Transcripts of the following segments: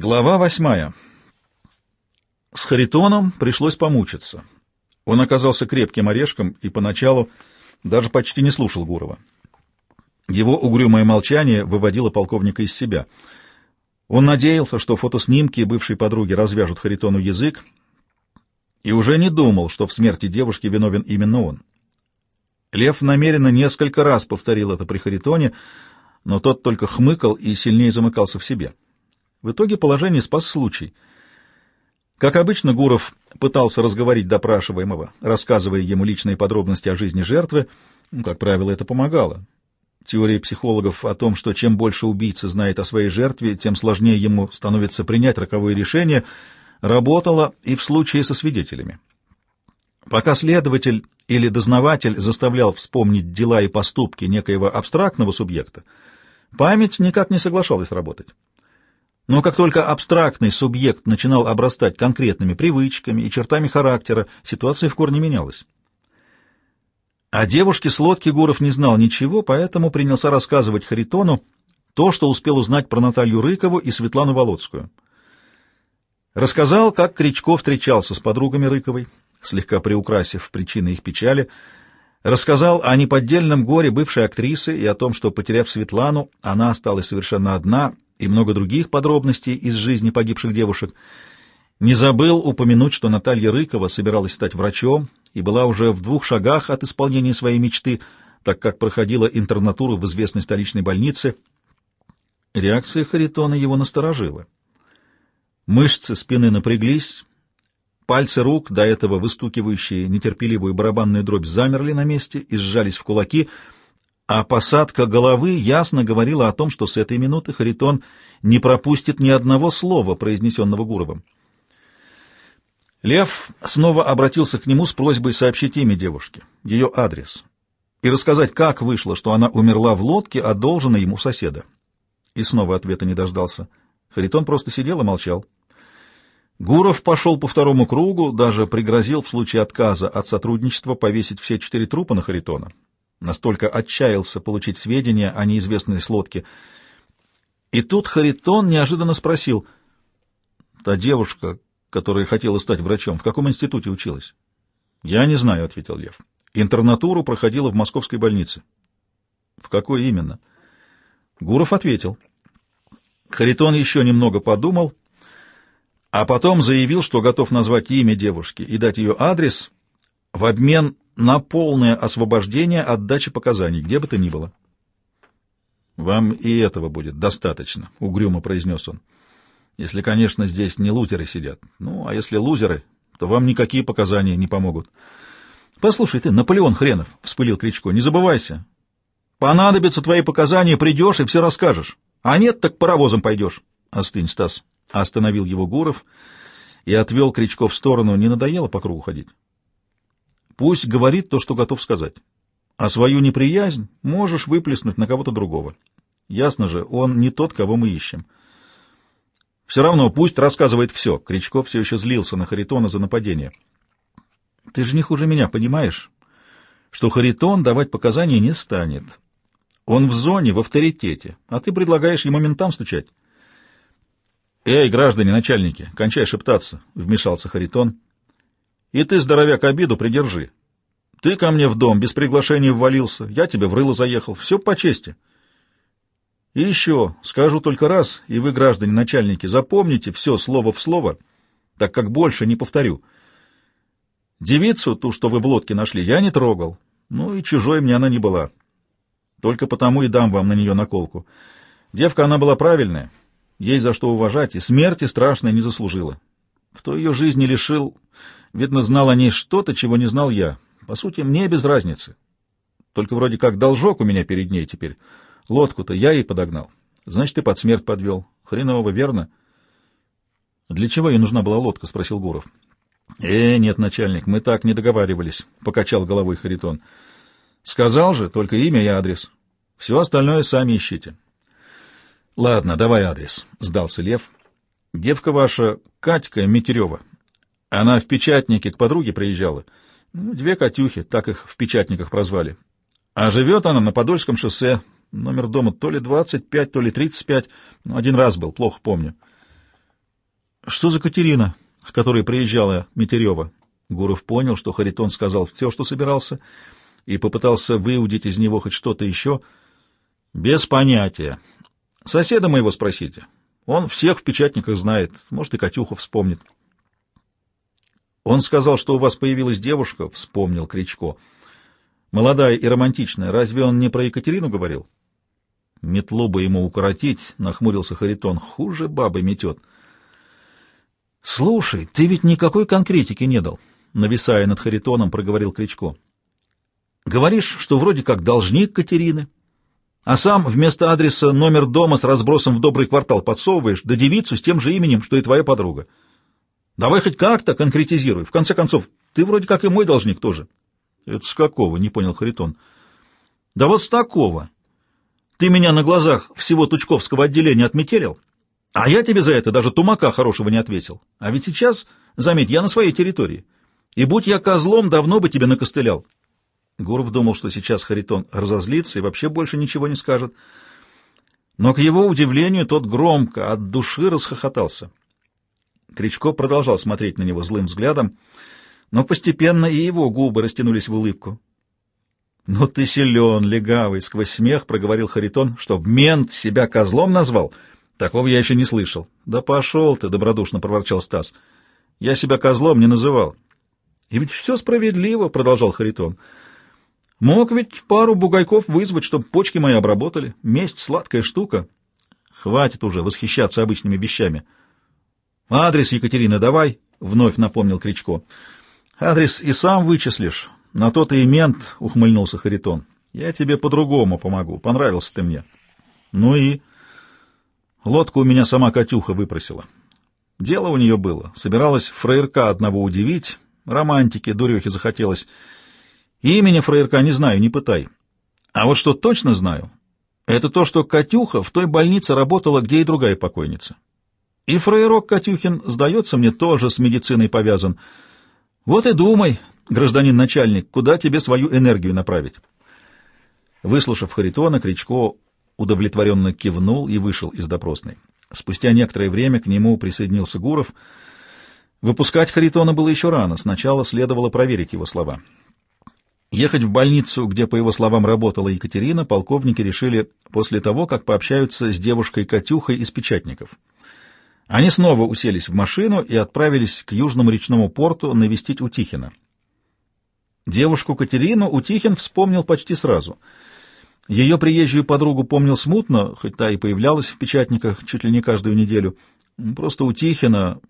Глава восьмая. С Харитоном пришлось помучиться. Он оказался крепким орешком и поначалу даже почти не слушал Гурова. Его угрюмое молчание выводило полковника из себя. Он надеялся, что фотоснимки бывшей подруги развяжут Харитону язык, и уже не думал, что в смерти девушки виновен именно он. Лев намеренно несколько раз повторил это при Харитоне, но тот только хмыкал и сильнее замыкался в себе. В итоге положение спас случай. Как обычно, Гуров пытался разговорить допрашиваемого, рассказывая ему личные подробности о жизни жертвы. Ну, как правило, это помогало. Теория психологов о том, что чем больше убийца знает о своей жертве, тем сложнее ему становится принять роковое решение, работала и в случае со свидетелями. Пока следователь или дознаватель заставлял вспомнить дела и поступки некоего абстрактного субъекта, память никак не соглашалась работать. Но как только абстрактный субъект начинал обрастать конкретными привычками и чертами характера, ситуация в корне менялась. О девушке с лодки Гуров не знал ничего, поэтому принялся рассказывать Харитону то, что успел узнать про Наталью Рыкову и Светлану Володскую. Рассказал, как Кричко встречался с подругами Рыковой, слегка приукрасив причины их печали, рассказал о неподдельном горе бывшей актрисы и о том, что, потеряв Светлану, она осталась совершенно одна — и много других подробностей из жизни погибших девушек. Не забыл упомянуть, что Наталья Рыкова собиралась стать врачом и была уже в двух шагах от исполнения своей мечты, так как проходила интернатуру в известной столичной больнице. Реакция Харитона его насторожила. Мышцы спины напряглись, пальцы рук, до этого выстукивающие нетерпеливую барабанную дробь, замерли на месте и сжались в кулаки — а посадка головы ясно говорила о том, что с этой минуты Харитон не пропустит ни одного слова, произнесенного Гуровым. Лев снова обратился к нему с просьбой сообщить имя девушки, ее адрес, и рассказать, как вышло, что она умерла в лодке, одолженной ему соседа. И снова ответа не дождался. Харитон просто сидел и молчал. Гуров пошел по второму кругу, даже пригрозил в случае отказа от сотрудничества повесить все четыре трупа на Харитона. Настолько отчаялся получить сведения о неизвестной слодке. И тут Харитон неожиданно спросил, «Та девушка, которая хотела стать врачом, в каком институте училась?» «Я не знаю», — ответил Лев. «Интернатуру проходила в московской больнице». «В какой именно?» Гуров ответил. Харитон еще немного подумал, а потом заявил, что готов назвать имя девушки и дать ее адрес в обмен на полное освобождение от дачи показаний, где бы то ни было. «Вам и этого будет достаточно», — угрюмо произнес он. «Если, конечно, здесь не лузеры сидят. Ну, а если лузеры, то вам никакие показания не помогут». «Послушай ты, Наполеон Хренов», — вспылил Кричко, — «не забывайся. Понадобятся твои показания, придешь и все расскажешь. А нет, так паровозом пойдешь». «Остынь, Стас», — остановил его Гуров и отвел Кричко в сторону. Не надоело по кругу ходить? Пусть говорит то, что готов сказать. А свою неприязнь можешь выплеснуть на кого-то другого. Ясно же, он не тот, кого мы ищем. Все равно пусть рассказывает все. Кричков все еще злился на Харитона за нападение. Ты же не хуже меня, понимаешь, что Харитон давать показания не станет. Он в зоне, в авторитете, а ты предлагаешь ему ментам стучать. «Эй, граждане, начальники, кончай шептаться», — вмешался Харитон. И ты, здоровяк, обиду придержи. Ты ко мне в дом без приглашения ввалился, я тебе в рыло заехал. Все по чести. И еще, скажу только раз, и вы, граждане начальники, запомните все слово в слово, так как больше не повторю. Девицу, ту, что вы в лодке нашли, я не трогал. Ну и чужой мне она не была. Только потому и дам вам на нее наколку. Девка она была правильная, ей за что уважать, и смерти страшной не заслужила. Кто ее жизни лишил, видно, знал о ней что-то, чего не знал я. По сути, мне без разницы. Только вроде как должок у меня перед ней теперь. Лодку-то я ей подогнал. Значит, ты под смерть подвел. Хреново, верно? — Для чего ей нужна была лодка? — спросил Гуров. — Э, нет, начальник, мы так не договаривались, — покачал головой Харитон. — Сказал же, только имя и адрес. Все остальное сами ищите. — Ладно, давай адрес, — сдался Лев. Девка ваша, Катька Метерева, она в печатнике к подруге приезжала. Ну, две Катюхи, так их в печатниках прозвали. А живет она на Подольском шоссе. Номер дома то ли 25, то ли 35. Ну, один раз был, плохо помню. Что за Катерина, к которой приезжала Метерева? Гуров понял, что Харитон сказал все, что собирался, и попытался выудить из него хоть что-то еще. Без понятия. Соседа моего спросите. Он всех в печатниках знает, может, и Катюху вспомнит. Он сказал, что у вас появилась девушка, вспомнил Кричко. Молодая и романтичная. Разве он не про Екатерину говорил? Метлу бы ему укоротить, нахмурился Харитон. Хуже бабы метет. Слушай, ты ведь никакой конкретики не дал, нависая над Харитоном, проговорил Кричко. Говоришь, что вроде как должник Катерины, а сам вместо адреса номер дома с разбросом в добрый квартал подсовываешь, да девицу с тем же именем, что и твоя подруга. Давай хоть как-то конкретизируй. В конце концов, ты вроде как и мой должник тоже. Это с какого? Не понял Харитон. Да вот с такого. Ты меня на глазах всего Тучковского отделения отметелил, а я тебе за это даже тумака хорошего не ответил. А ведь сейчас, заметь, я на своей территории. И будь я козлом, давно бы тебе накостылял. Гуров думал, что сейчас Харитон разозлится и вообще больше ничего не скажет. Но, к его удивлению, тот громко, от души расхохотался. Кричко продолжал смотреть на него злым взглядом, но постепенно и его губы растянулись в улыбку. «Ну ты силен, легавый!» — сквозь смех проговорил Харитон, чтоб мент себя козлом назвал. Такого я еще не слышал. «Да пошел ты!» — добродушно проворчал Стас. «Я себя козлом не называл». «И ведь все справедливо!» — продолжал Харитон. Мог ведь пару бугайков вызвать, чтобы почки мои обработали. Месть — сладкая штука. Хватит уже восхищаться обычными вещами. Адрес, Екатерина, давай, — вновь напомнил Кричко. Адрес и сам вычислишь. На то ты и мент, — ухмыльнулся Харитон. Я тебе по-другому помогу. Понравился ты мне. Ну и... Лодку у меня сама Катюха выпросила. Дело у нее было. Собиралась фраерка одного удивить. Романтики, дурехи захотелось. Имени фраерка не знаю, не пытай. А вот что точно знаю, это то, что Катюха в той больнице работала, где и другая покойница. И фраерок Катюхин, сдается мне, тоже с медициной повязан. Вот и думай, гражданин начальник, куда тебе свою энергию направить. Выслушав Харитона, Кричко удовлетворенно кивнул и вышел из допросной. Спустя некоторое время к нему присоединился Гуров. Выпускать Харитона было еще рано, сначала следовало проверить его слова. Ехать в больницу, где, по его словам, работала Екатерина, полковники решили после того, как пообщаются с девушкой Катюхой из печатников. Они снова уселись в машину и отправились к южному речному порту навестить Утихина. Девушку Катерину Утихин вспомнил почти сразу. Ее приезжую подругу помнил смутно, хоть та и появлялась в печатниках чуть ли не каждую неделю. Просто Утихина,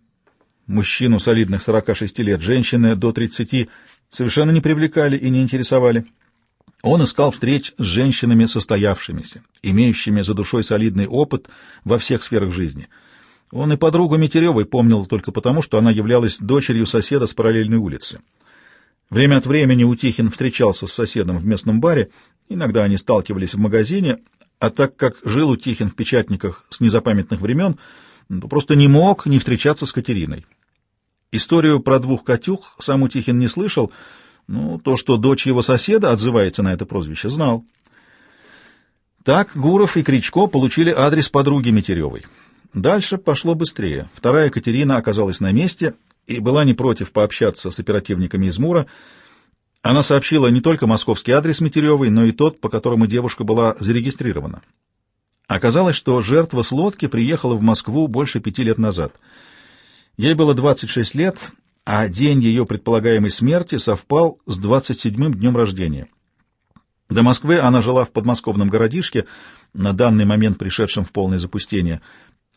мужчину солидных 46 лет, женщины до 30, совершенно не привлекали и не интересовали. Он искал встреч с женщинами состоявшимися, имеющими за душой солидный опыт во всех сферах жизни. Он и подругу Метеревой помнил только потому, что она являлась дочерью соседа с параллельной улицы. Время от времени Утихин встречался с соседом в местном баре, иногда они сталкивались в магазине, а так как жил Утихин в печатниках с незапамятных времен, то просто не мог не встречаться с Катериной. Историю про двух Катюх сам Утихин не слышал, но то, что дочь его соседа отзывается на это прозвище, знал. Так Гуров и Кричко получили адрес подруги Метеревой. Дальше пошло быстрее. Вторая Катерина оказалась на месте и была не против пообщаться с оперативниками из Мура. Она сообщила не только московский адрес Метеревой, но и тот, по которому девушка была зарегистрирована. Оказалось, что жертва с лодки приехала в Москву больше пяти лет назад — Ей было 26 лет, а день ее предполагаемой смерти совпал с 27-м днем рождения. До Москвы она жила в подмосковном городишке, на данный момент пришедшем в полное запустение.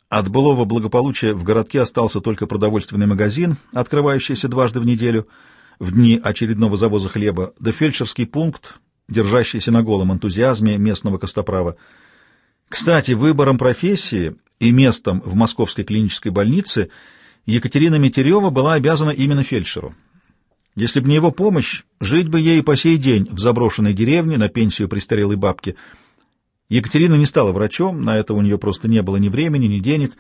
От былого благополучия в городке остался только продовольственный магазин, открывающийся дважды в неделю, в дни очередного завоза хлеба, да фельдшерский пункт, держащийся на голом энтузиазме местного костоправа. Кстати, выбором профессии и местом в московской клинической больнице – Екатерина Метерева была обязана именно фельдшеру. Если бы не его помощь, жить бы ей по сей день в заброшенной деревне на пенсию престарелой бабки. Екатерина не стала врачом, на это у нее просто не было ни времени, ни денег.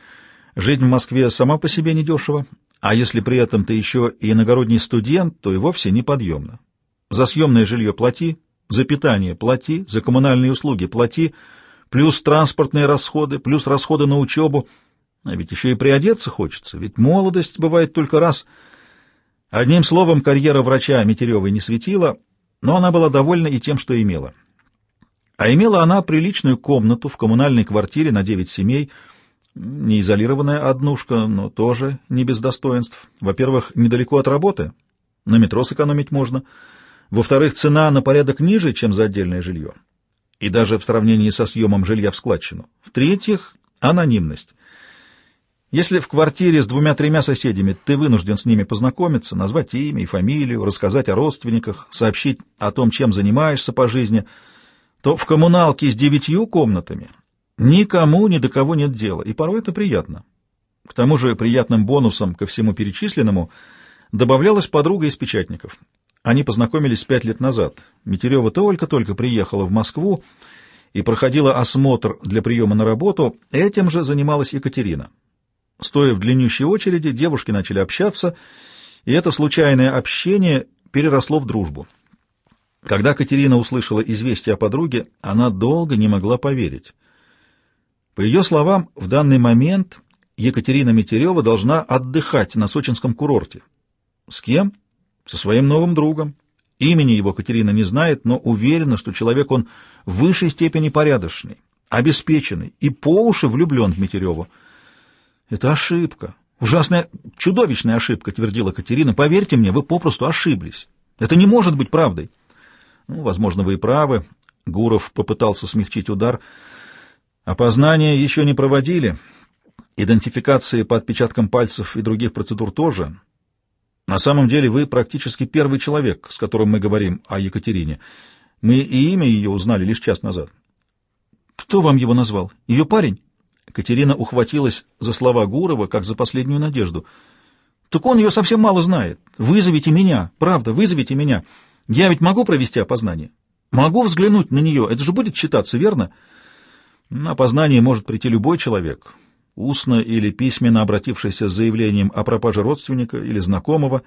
Жизнь в Москве сама по себе недешева, а если при этом ты еще и иногородний студент, то и вовсе неподъемно. За съемное жилье плати, за питание плати, за коммунальные услуги плати, плюс транспортные расходы, плюс расходы на учебу — А ведь еще и приодеться хочется, ведь молодость бывает только раз. Одним словом, карьера врача Метеревой не светила, но она была довольна и тем, что имела. А имела она приличную комнату в коммунальной квартире на девять семей, не изолированная однушка, но тоже не без достоинств. Во-первых, недалеко от работы, на метро сэкономить можно. Во-вторых, цена на порядок ниже, чем за отдельное жилье. И даже в сравнении со съемом жилья в складчину. В-третьих, анонимность. Если в квартире с двумя-тремя соседями ты вынужден с ними познакомиться, назвать имя и фамилию, рассказать о родственниках, сообщить о том, чем занимаешься по жизни, то в коммуналке с девятью комнатами никому ни до кого нет дела, и порой это приятно. К тому же приятным бонусом ко всему перечисленному добавлялась подруга из печатников. Они познакомились пять лет назад. Метерева только-только приехала в Москву и проходила осмотр для приема на работу, этим же занималась Екатерина. Стоя в длиннющей очереди, девушки начали общаться, и это случайное общение переросло в дружбу. Когда Катерина услышала известие о подруге, она долго не могла поверить. По ее словам, в данный момент Екатерина Метерева должна отдыхать на сочинском курорте. С кем? Со своим новым другом. Имени его Катерина не знает, но уверена, что человек он в высшей степени порядочный, обеспеченный и по уши влюблен в Метереву. Это ошибка. Ужасная, чудовищная ошибка, твердила Катерина. Поверьте мне, вы попросту ошиблись. Это не может быть правдой. Ну, возможно, вы и правы. Гуров попытался смягчить удар. Опознание еще не проводили. Идентификации по отпечаткам пальцев и других процедур тоже. На самом деле вы практически первый человек, с которым мы говорим о Екатерине. Мы и имя ее узнали лишь час назад. Кто вам его назвал? Ее парень? Катерина ухватилась за слова Гурова, как за последнюю надежду. «Так он ее совсем мало знает. Вызовите меня, правда, вызовите меня. Я ведь могу провести опознание? Могу взглянуть на нее, это же будет считаться, верно?» На опознание может прийти любой человек, устно или письменно обратившийся с заявлением о пропаже родственника или знакомого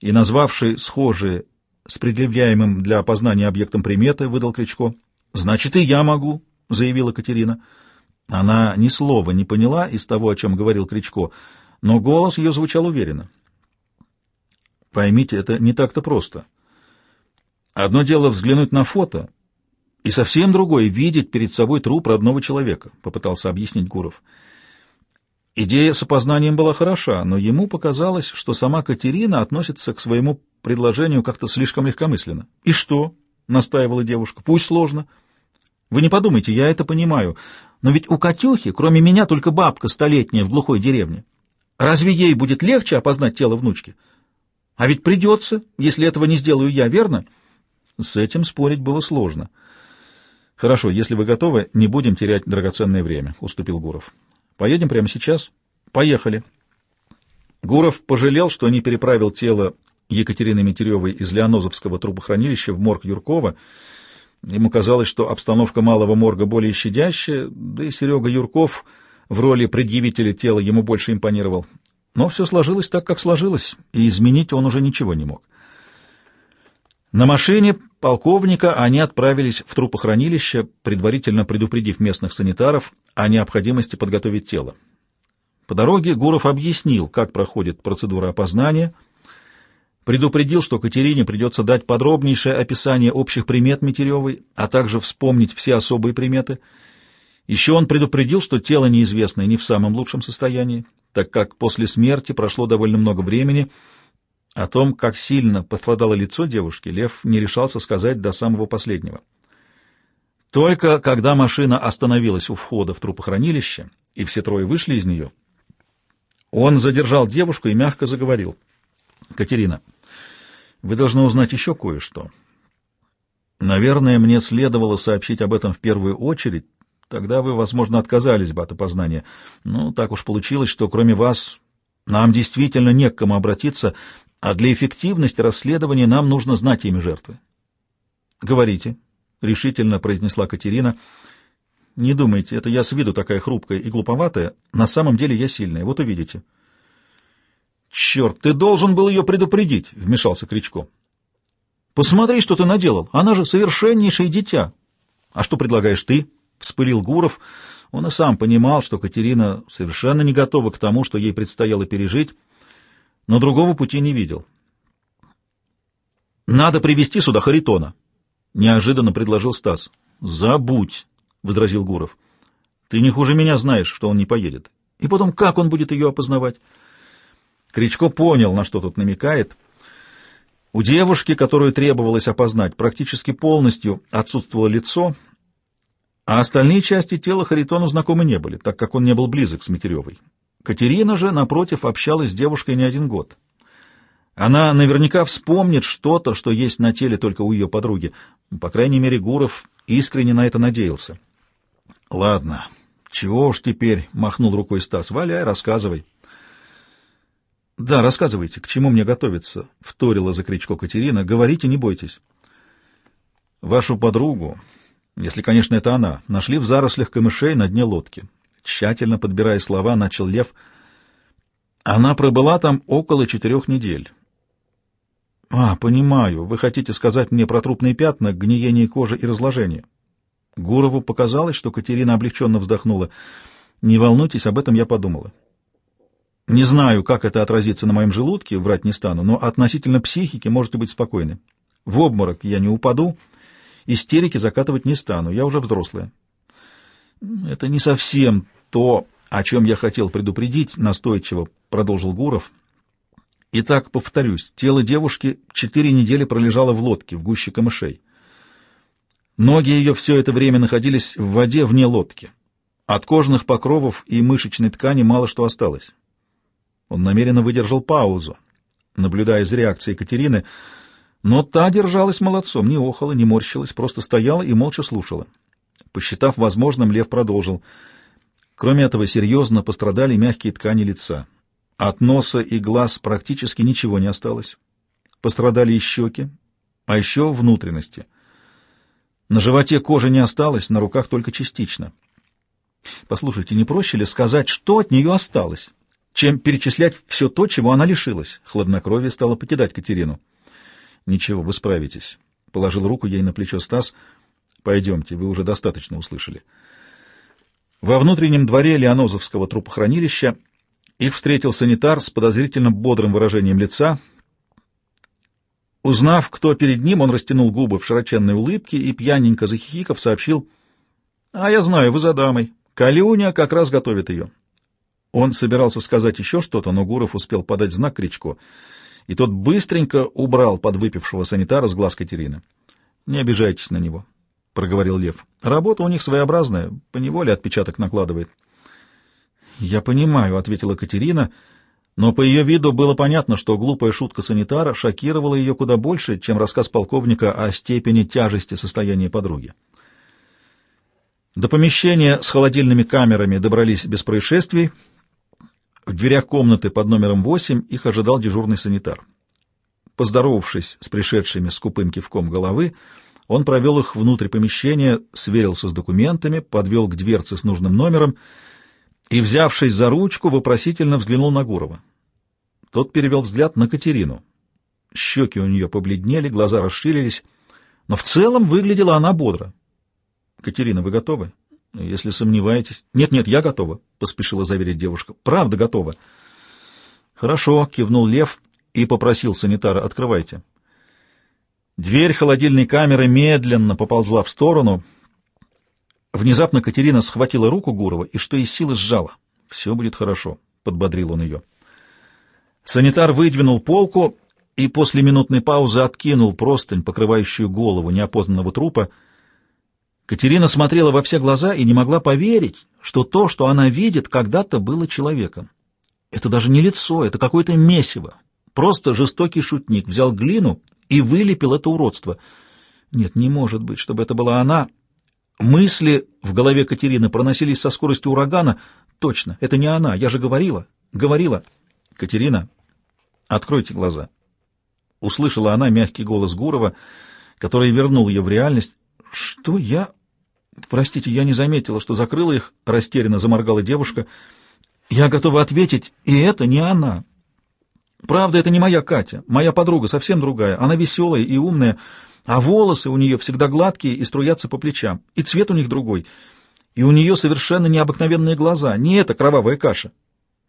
и назвавший схожие с предъявляемым для опознания объектом приметы, выдал Кричко. «Значит, и я могу», — заявила Катерина. Она ни слова не поняла из того, о чем говорил Кричко, но голос ее звучал уверенно. Поймите, это не так-то просто. Одно дело взглянуть на фото, и совсем другое — видеть перед собой труп родного человека, — попытался объяснить Гуров. Идея с опознанием была хороша, но ему показалось, что сама Катерина относится к своему предложению как-то слишком легкомысленно. — И что? — настаивала девушка. — Пусть сложно. Вы не подумайте, я это понимаю. Но ведь у Катюхи, кроме меня, только бабка столетняя в глухой деревне. Разве ей будет легче опознать тело внучки? А ведь придется, если этого не сделаю я, верно? С этим спорить было сложно. Хорошо, если вы готовы, не будем терять драгоценное время, уступил Гуров. Поедем прямо сейчас? Поехали. Гуров пожалел, что не переправил тело Екатерины Метеревой из Леонозовского трубохранилища в морг Юркова, Ему казалось, что обстановка малого морга более щадящая, да и Серега Юрков в роли предъявителя тела ему больше импонировал. Но все сложилось так, как сложилось, и изменить он уже ничего не мог. На машине полковника они отправились в трупохранилище, предварительно предупредив местных санитаров о необходимости подготовить тело. По дороге Гуров объяснил, как проходит процедура опознания — предупредил, что Катерине придется дать подробнейшее описание общих примет Метеревой, а также вспомнить все особые приметы. Еще он предупредил, что тело неизвестное не в самом лучшем состоянии, так как после смерти прошло довольно много времени. О том, как сильно пострадало лицо девушки, Лев не решался сказать до самого последнего. Только когда машина остановилась у входа в трупохранилище, и все трое вышли из нее, он задержал девушку и мягко заговорил. «Катерина, вы должны узнать еще кое-что. Наверное, мне следовало сообщить об этом в первую очередь, тогда вы, возможно, отказались бы от опознания. Но так уж получилось, что кроме вас нам действительно не к кому обратиться, а для эффективности расследования нам нужно знать имя жертвы. «Говорите», — решительно произнесла Катерина. «Не думайте, это я с виду такая хрупкая и глуповатая. На самом деле я сильная, вот увидите». «Черт, ты должен был ее предупредить!» — вмешался Кричко. «Посмотри, что ты наделал! Она же совершеннейшее дитя!» «А что предлагаешь ты?» — вспылил Гуров. Он и сам понимал, что Катерина совершенно не готова к тому, что ей предстояло пережить, но другого пути не видел. «Надо привести сюда Харитона», — неожиданно предложил Стас. «Забудь», — возразил Гуров. «Ты не хуже меня знаешь, что он не поедет. И потом, как он будет ее опознавать?» Кричко понял, на что тут намекает. У девушки, которую требовалось опознать, практически полностью отсутствовало лицо, а остальные части тела Харитону знакомы не были, так как он не был близок с Матеревой. Катерина же, напротив, общалась с девушкой не один год. Она наверняка вспомнит что-то, что есть на теле только у ее подруги. По крайней мере, Гуров искренне на это надеялся. — Ладно, чего уж теперь, — махнул рукой Стас, — валяй, рассказывай. — Да, рассказывайте, к чему мне готовиться, — вторила за кричко Катерина. — Говорите, не бойтесь. — Вашу подругу, если, конечно, это она, нашли в зарослях камышей на дне лодки. Тщательно подбирая слова, начал Лев. Она пробыла там около четырех недель. «А, понимаю. Вы хотите сказать мне про трупные пятна, гниение кожи и разложение?» Гурову показалось, что Катерина облегченно вздохнула. «Не волнуйтесь, об этом я подумала. Не знаю, как это отразится на моем желудке, врать не стану, но относительно психики можете быть спокойны. В обморок я не упаду, истерики закатывать не стану, я уже взрослая». «Это не совсем то, о чем я хотел предупредить», — настойчиво продолжил Гуров. — Итак, повторюсь, тело девушки четыре недели пролежало в лодке, в гуще камышей. Ноги ее все это время находились в воде вне лодки. От кожных покровов и мышечной ткани мало что осталось. Он намеренно выдержал паузу, наблюдая за реакцией Екатерины, но та держалась молодцом, не охала, не морщилась, просто стояла и молча слушала. Посчитав возможным, Лев продолжил. Кроме этого, серьезно пострадали мягкие ткани лица. От носа и глаз практически ничего не осталось. Пострадали и щеки, а еще внутренности. На животе кожи не осталось, на руках только частично. Послушайте, не проще ли сказать, что от нее осталось, чем перечислять все то, чего она лишилась? Хладнокровие стало покидать Катерину. Ничего, вы справитесь. Положил руку ей на плечо Стас. Пойдемте, вы уже достаточно услышали. Во внутреннем дворе Леонозовского трупохранилища их встретил санитар с подозрительно бодрым выражением лица. Узнав, кто перед ним, он растянул губы в широченной улыбке и, пьяненько захихиков, сообщил, «А я знаю, вы за дамой. Калюня как раз готовит ее». Он собирался сказать еще что-то, но Гуров успел подать знак Кричко, и тот быстренько убрал подвыпившего санитара с глаз Катерины. «Не обижайтесь на него», — проговорил Лев. «Работа у них своеобразная, поневоле отпечаток накладывает». «Я понимаю», — ответила Катерина, но по ее виду было понятно, что глупая шутка санитара шокировала ее куда больше, чем рассказ полковника о степени тяжести состояния подруги. До помещения с холодильными камерами добрались без происшествий. В дверях комнаты под номером 8 их ожидал дежурный санитар. Поздоровавшись с пришедшими с купым кивком головы, он провел их внутрь помещения, сверился с документами, подвел к дверце с нужным номером — и, взявшись за ручку, вопросительно взглянул на Гурова. Тот перевел взгляд на Катерину. Щеки у нее побледнели, глаза расширились, но в целом выглядела она бодро. — Катерина, вы готовы? — Если сомневаетесь. — Нет-нет, я готова, — поспешила заверить девушка. — Правда готова. — Хорошо, — кивнул Лев и попросил санитара. — Открывайте. Дверь холодильной камеры медленно поползла в сторону — Внезапно Катерина схватила руку Гурова и что из силы сжала. «Все будет хорошо», — подбодрил он ее. Санитар выдвинул полку и после минутной паузы откинул простынь, покрывающую голову неопознанного трупа. Катерина смотрела во все глаза и не могла поверить, что то, что она видит, когда-то было человеком. Это даже не лицо, это какое-то месиво. Просто жестокий шутник взял глину и вылепил это уродство. Нет, не может быть, чтобы это была она — Мысли в голове Катерины проносились со скоростью урагана. Точно, это не она, я же говорила, говорила. Катерина, откройте глаза. Услышала она мягкий голос Гурова, который вернул ее в реальность. Что я... Простите, я не заметила, что закрыла их, растерянно заморгала девушка. Я готова ответить, и это не она. Правда, это не моя Катя, моя подруга, совсем другая. Она веселая и умная, а волосы у нее всегда гладкие и струятся по плечам, и цвет у них другой. И у нее совершенно необыкновенные глаза, не эта кровавая каша.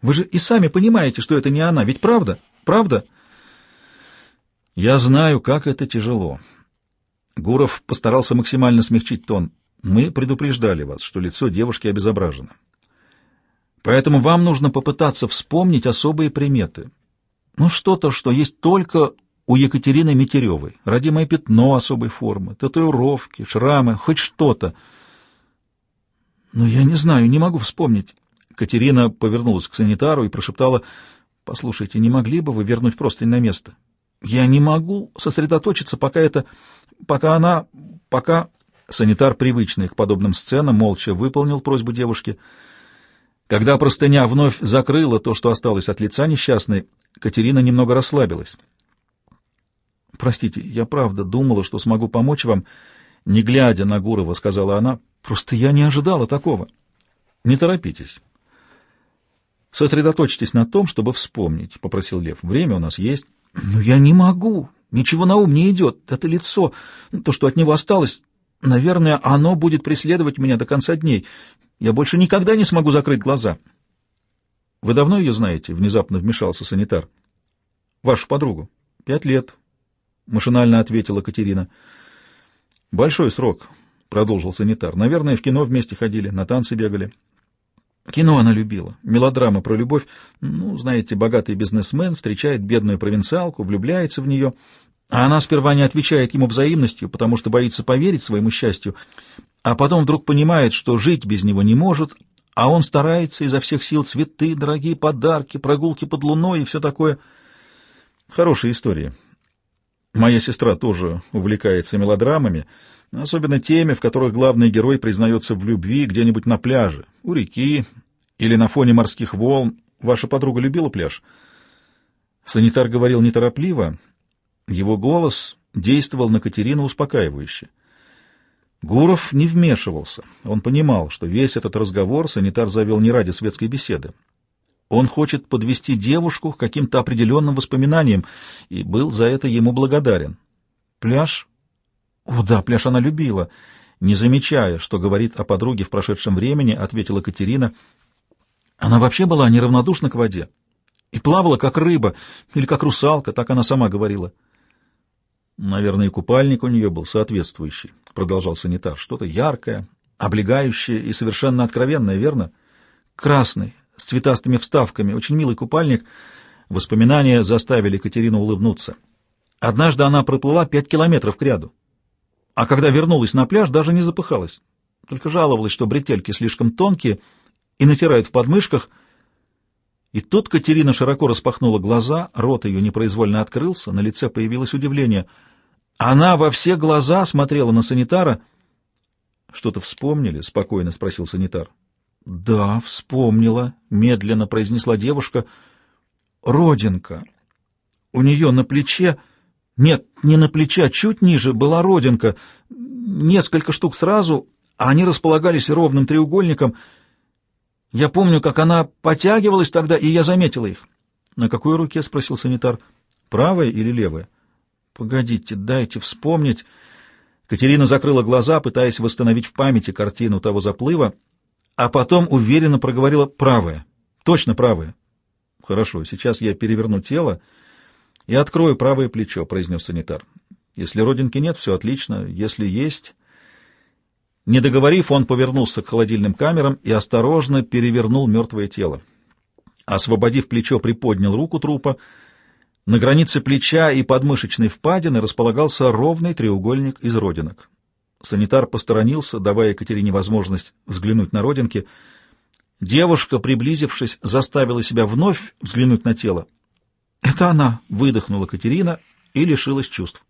Вы же и сами понимаете, что это не она, ведь правда? Правда? Я знаю, как это тяжело. Гуров постарался максимально смягчить тон. Мы предупреждали вас, что лицо девушки обезображено. Поэтому вам нужно попытаться вспомнить особые приметы. Ну, что-то, что есть только у Екатерины Метеревой. Родимое пятно особой формы, татуировки, шрамы, хоть что-то. Но я не знаю, не могу вспомнить. Катерина повернулась к санитару и прошептала, «Послушайте, не могли бы вы вернуть простынь на место? Я не могу сосредоточиться, пока это... пока она... пока...» Санитар, привычный к подобным сценам, молча выполнил просьбу девушки. Когда простыня вновь закрыла то, что осталось от лица несчастной, Катерина немного расслабилась. «Простите, я правда думала, что смогу помочь вам», — не глядя на Гурова, сказала она. «Просто я не ожидала такого». «Не торопитесь». «Сосредоточьтесь на том, чтобы вспомнить», — попросил Лев. «Время у нас есть». «Но я не могу. Ничего на ум не идет. Это лицо, то, что от него осталось, наверное, оно будет преследовать меня до конца дней. Я больше никогда не смогу закрыть глаза». «Вы давно ее знаете?» — внезапно вмешался санитар. «Вашу подругу». «Пять лет», — машинально ответила Катерина. «Большой срок», — продолжил санитар. «Наверное, в кино вместе ходили, на танцы бегали». Кино она любила. Мелодрама про любовь. Ну, знаете, богатый бизнесмен встречает бедную провинциалку, влюбляется в нее, а она сперва не отвечает ему взаимностью, потому что боится поверить своему счастью, а потом вдруг понимает, что жить без него не может, а он старается изо всех сил цветы, дорогие подарки, прогулки под луной и все такое. Хорошая история. Моя сестра тоже увлекается мелодрамами, особенно теми, в которых главный герой признается в любви где-нибудь на пляже, у реки или на фоне морских волн. Ваша подруга любила пляж? Санитар говорил неторопливо. Его голос действовал на Катерину успокаивающе. Гуров не вмешивался. Он понимал, что весь этот разговор санитар завел не ради светской беседы. Он хочет подвести девушку к каким-то определенным воспоминаниям, и был за это ему благодарен. Пляж? О да, пляж она любила. Не замечая, что говорит о подруге в прошедшем времени, ответила Катерина. Она вообще была неравнодушна к воде и плавала, как рыба, или как русалка, так она сама говорила. Наверное, и купальник у нее был соответствующий, — продолжал санитар. Что-то яркое, облегающее и совершенно откровенное, верно? Красный, с цветастыми вставками, очень милый купальник. Воспоминания заставили Катерину улыбнуться. Однажды она проплыла пять километров к ряду. А когда вернулась на пляж, даже не запыхалась. Только жаловалась, что бретельки слишком тонкие и натирают в подмышках. И тут Катерина широко распахнула глаза, рот ее непроизвольно открылся, на лице появилось удивление — она во все глаза смотрела на санитара. «Что-то вспомнили?» — спокойно спросил санитар. «Да, вспомнила», — медленно произнесла девушка. «Родинка. У нее на плече...» «Нет, не на плече, а чуть ниже была родинка. Несколько штук сразу, а они располагались ровным треугольником. Я помню, как она потягивалась тогда, и я заметила их». «На какой руке?» — спросил санитар. «Правая или левая?» Погодите, дайте вспомнить. Катерина закрыла глаза, пытаясь восстановить в памяти картину того заплыва, а потом уверенно проговорила «правая». Точно правая. Хорошо, сейчас я переверну тело и открою правое плечо, произнес санитар. Если родинки нет, все отлично. Если есть... Не договорив, он повернулся к холодильным камерам и осторожно перевернул мертвое тело. Освободив плечо, приподнял руку трупа, на границе плеча и подмышечной впадины располагался ровный треугольник из родинок. Санитар посторонился, давая Екатерине возможность взглянуть на родинки. Девушка, приблизившись, заставила себя вновь взглянуть на тело. «Это она!» — выдохнула Катерина и лишилась чувств.